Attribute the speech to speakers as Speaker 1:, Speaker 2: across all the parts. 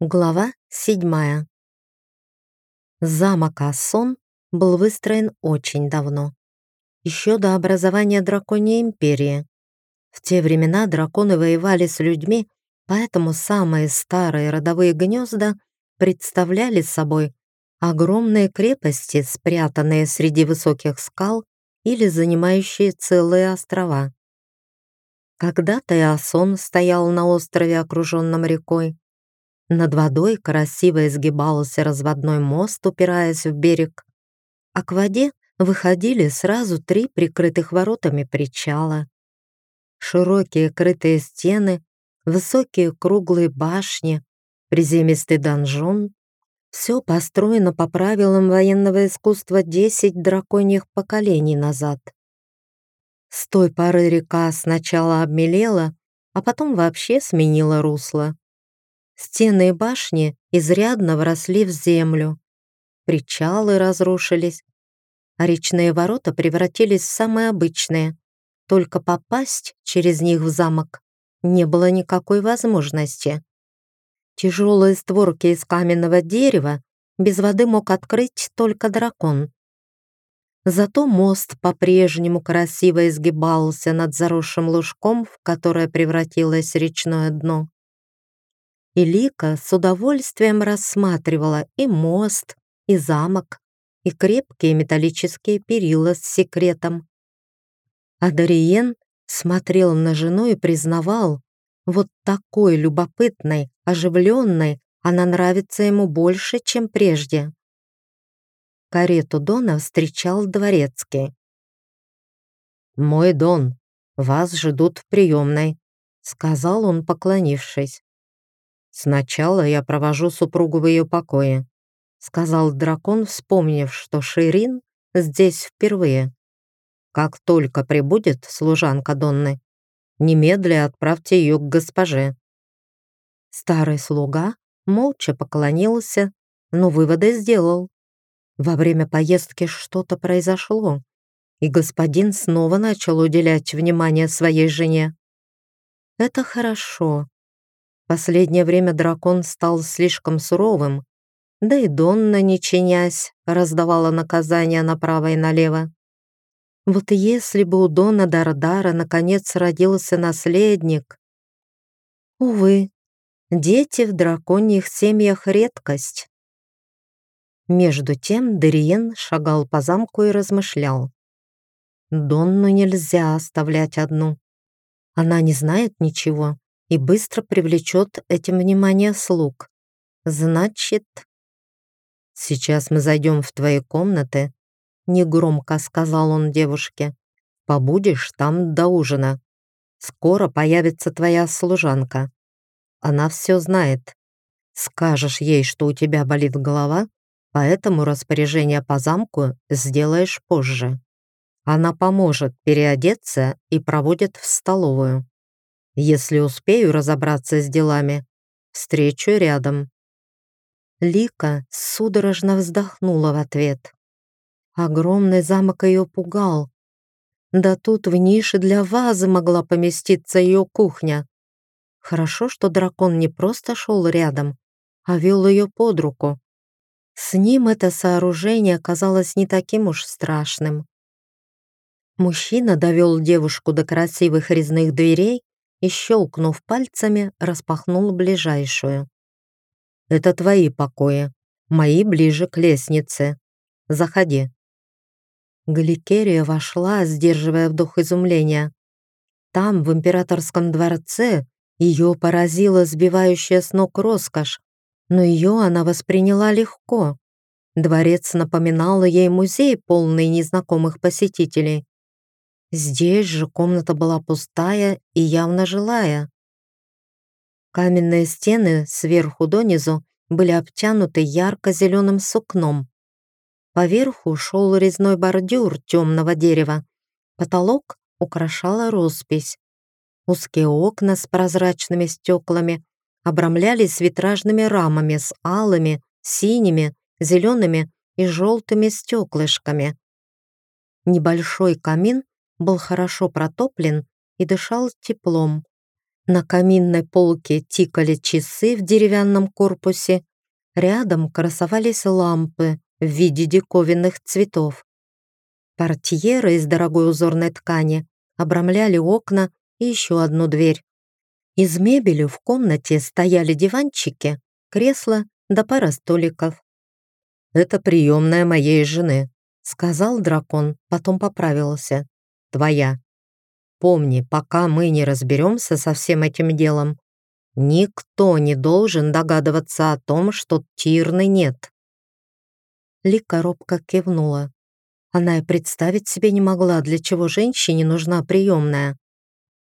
Speaker 1: Глава седьмая. Замок Ассон был выстроен очень давно, еще до образования Драконьей империи. В те времена драконы воевали с людьми, поэтому самые старые родовые гнезда представляли собой огромные крепости, спрятанные среди высоких скал или занимающие целые острова. Когда-то Ассон стоял на острове, окруженном рекой, над водой красиво изгибался разводной мост, упираясь в берег. А к воде выходили сразу три прикрытых воротами причала. Широкие крытые стены, высокие круглые башни, приземистый донжон — все построено по правилам военного искусства десять драконьих поколений назад. С той поры река сначала обмелела, а потом вообще сменила русло. Стены и башни изрядно вросли в землю. Причалы разрушились, а речные ворота превратились в самые обычные. Только попасть через них в замок не было никакой возможности. Тяжелые створки из каменного дерева без воды мог открыть только дракон. Зато мост по-прежнему красиво изгибался над заросшим лужком, в которое превратилось речное дно и Лика с удовольствием рассматривала и мост, и замок, и крепкие металлические перила с секретом. А Дариен смотрел на жену и признавал, вот такой любопытной, оживленной она нравится ему больше, чем прежде. Карету Дона встречал дворецкий. «Мой Дон, вас ждут в приемной», — сказал он, поклонившись. «Сначала я провожу супругу в ее покое», — сказал дракон, вспомнив, что Ширин здесь впервые. «Как только прибудет служанка Донны, немедля отправьте ее к госпоже». Старый слуга молча поклонился, но выводы сделал. Во время поездки что-то произошло, и господин снова начал уделять внимание своей жене. Это хорошо. Последнее время дракон стал слишком суровым, да и Донна, не чинясь, раздавала наказания направо и налево. Вот если бы у Дона Дардара наконец родился наследник... Увы, дети в драконьих семьях редкость. Между тем Дериен шагал по замку и размышлял. Донну нельзя оставлять одну. Она не знает ничего, и быстро привлечет этим внимание слуг. Значит... «Сейчас мы зайдем в твои комнаты», — негромко сказал он девушке. «Побудешь там до ужина. Скоро появится твоя служанка. Она все знает. Скажешь ей, что у тебя болит голова, поэтому распоряжение по замку сделаешь позже. Она поможет переодеться и проводит в столовую. Если успею разобраться с делами, встречу рядом». Лика судорожно вздохнула в ответ. Огромный замок ее пугал. Да тут в нише для вазы могла поместиться ее кухня. Хорошо, что дракон не просто шел рядом, а вел ее под руку. С ним это сооружение казалось не таким уж страшным. Мужчина довел девушку до красивых резных дверей и, щелкнув пальцами, распахнул ближайшую. «Это твои покои, мои ближе к лестнице. Заходи». Гликерия вошла, сдерживая вдох изумления. Там, в императорском дворце, ее поразила сбивающая с ног роскошь, но ее она восприняла легко. Дворец напоминал ей музей, полный незнакомых посетителей. Здесь же комната была пустая и явно жилая. Каменные стены сверху донизу были обтянуты ярко-зеленым сукном. Поверху шел резной бордюр темного дерева. Потолок украшала роспись. Узкие окна с прозрачными стеклами обрамлялись витражными рамами с алыми, синими, зелеными и желтыми стеклышками. Небольшой камин был хорошо протоплен и дышал теплом. На каминной полке тикали часы в деревянном корпусе, рядом красовались лампы в виде диковинных цветов. Портьеры из дорогой узорной ткани обрамляли окна и еще одну дверь. Из мебели в комнате стояли диванчики, кресла да пара столиков. «Это приемная моей жены», — сказал дракон, потом поправился. «Твоя. Помни, пока мы не разберемся со всем этим делом, никто не должен догадываться о том, что Тирны нет». Лика робко кивнула. Она и представить себе не могла, для чего женщине нужна приемная.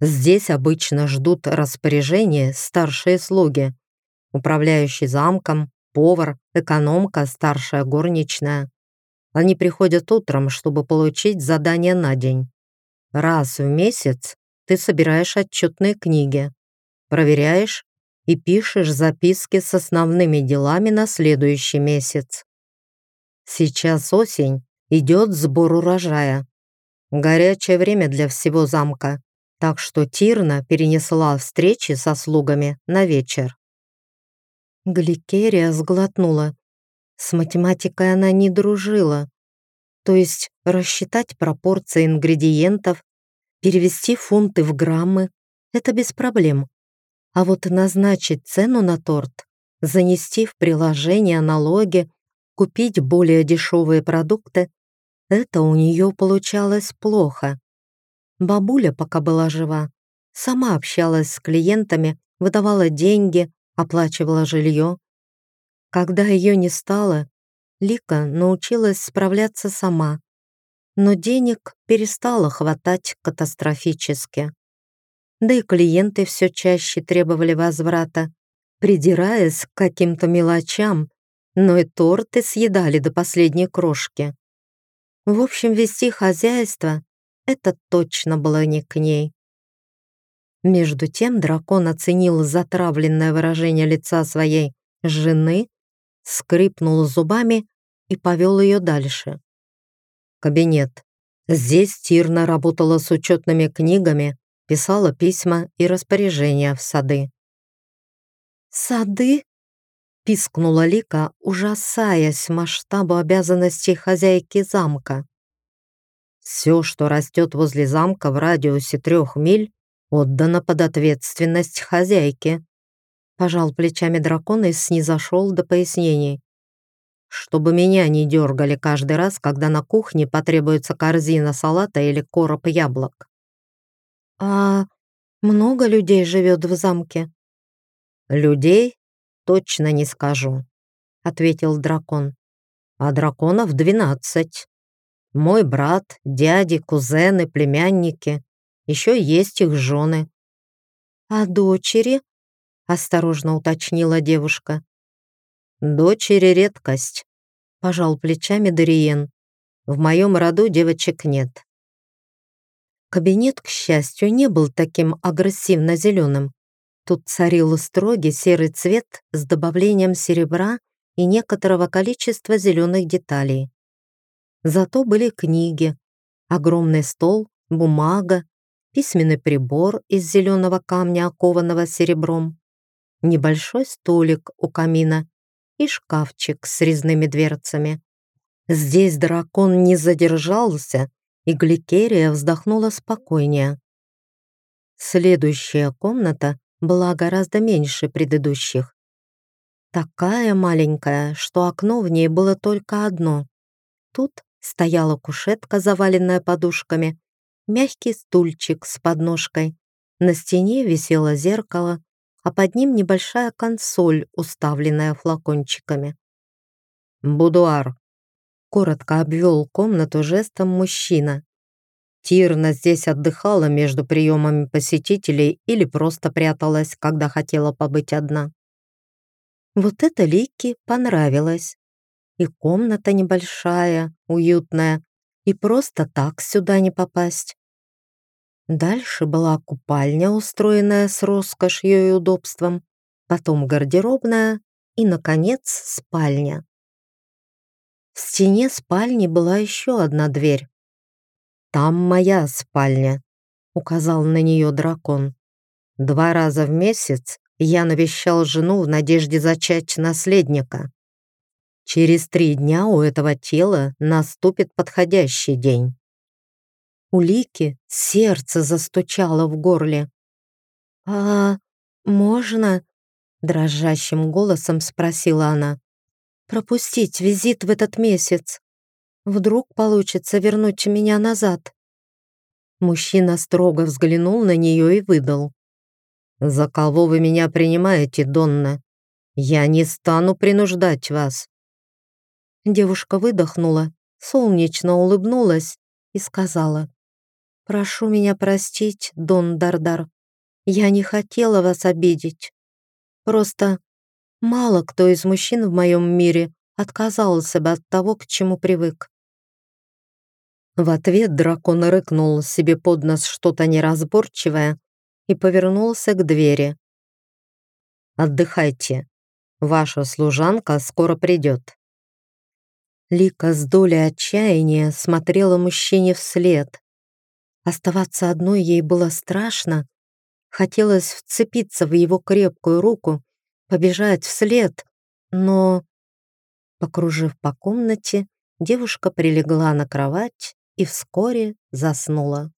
Speaker 1: Здесь обычно ждут распоряжения старшие слуги, управляющий замком, повар, экономка, старшая горничная. Они приходят утром, чтобы получить задание на день. Раз в месяц ты собираешь отчетные книги, проверяешь и пишешь записки с основными делами на следующий месяц. Сейчас осень, идет сбор урожая. Горячее время для всего замка, так что Тирна перенесла встречи со слугами на вечер. Гликерия сглотнула. С математикой она не дружила. То есть рассчитать пропорции ингредиентов, перевести фунты в граммы — это без проблем. А вот назначить цену на торт, занести в приложение налоги, купить более дешевые продукты — это у нее получалось плохо. Бабуля, пока была жива, сама общалась с клиентами, выдавала деньги, оплачивала жилье. Когда ее не стало, Лика научилась справляться сама, но денег перестало хватать катастрофически. Да и клиенты все чаще требовали возврата, придираясь к каким-то мелочам, но и торты съедали до последней крошки. В общем, вести хозяйство — это точно было не к ней. Между тем дракон оценил затравленное выражение лица своей жены, скрипнул зубами и повел ее дальше. Кабинет. Здесь Тирна работала с учетными книгами, писала письма и распоряжения в сады. «Сады?» — пискнула Лика, ужасаясь масштабу обязанностей хозяйки замка. «Все, что растет возле замка в радиусе трех миль, отдано под ответственность хозяйки. Пожал плечами дракона и снизошел до пояснений. Чтобы меня не дергали каждый раз, когда на кухне потребуется корзина салата или короб яблок. А много людей живет в замке? Людей? Точно не скажу, ответил дракон. А драконов двенадцать. Мой брат, дяди, кузены, племянники. Еще есть их жены». «А дочери?» — осторожно уточнила девушка. «Дочери редкость», — пожал плечами Дариен. «В моем роду девочек нет». Кабинет, к счастью, не был таким агрессивно-зеленым. Тут царил строгий серый цвет с добавлением серебра и некоторого количества зеленых деталей. Зато были книги, огромный стол, бумага, письменный прибор из зеленого камня, окованного серебром, небольшой столик у камина и шкафчик с резными дверцами. Здесь дракон не задержался, и Гликерия вздохнула спокойнее. Следующая комната была гораздо меньше предыдущих. Такая маленькая, что окно в ней было только одно. Тут стояла кушетка, заваленная подушками, мягкий стульчик с подножкой. На стене висело зеркало, а под ним небольшая консоль, уставленная флакончиками. «Будуар», — коротко обвел комнату жестом мужчина. Тирна здесь отдыхала между приемами посетителей или просто пряталась, когда хотела побыть одна. Вот это Лике понравилось. И комната небольшая, уютная, и просто так сюда не попасть. Дальше была купальня, устроенная с роскошью и удобством, потом гардеробная и, наконец, спальня. В стене спальни была еще одна дверь. «Там моя спальня», — указал на нее дракон. Два раза в месяц я навещал жену в надежде зачать наследника. Через три дня у этого тела наступит подходящий день. У Лики сердце застучало в горле. «А можно?» — дрожащим голосом спросила она. «Пропустить визит в этот месяц. Вдруг получится вернуть меня назад?» Мужчина строго взглянул на нее и выдал. «За кого вы меня принимаете, Донна? Я не стану принуждать вас». Девушка выдохнула, солнечно улыбнулась и сказала. «Прошу меня простить, Дон Дардар. Я не хотела вас обидеть. Просто мало кто из мужчин в моем мире отказался бы от того, к чему привык. В ответ дракон рыкнул себе под нос что-то неразборчивое и повернулся к двери. «Отдыхайте. Ваша служанка скоро придет». Лика с долей отчаяния смотрела мужчине вслед. Оставаться одной ей было страшно. Хотелось вцепиться в его крепкую руку, побежать вслед, но, покружив по комнате, девушка прилегла на кровать и вскоре заснула.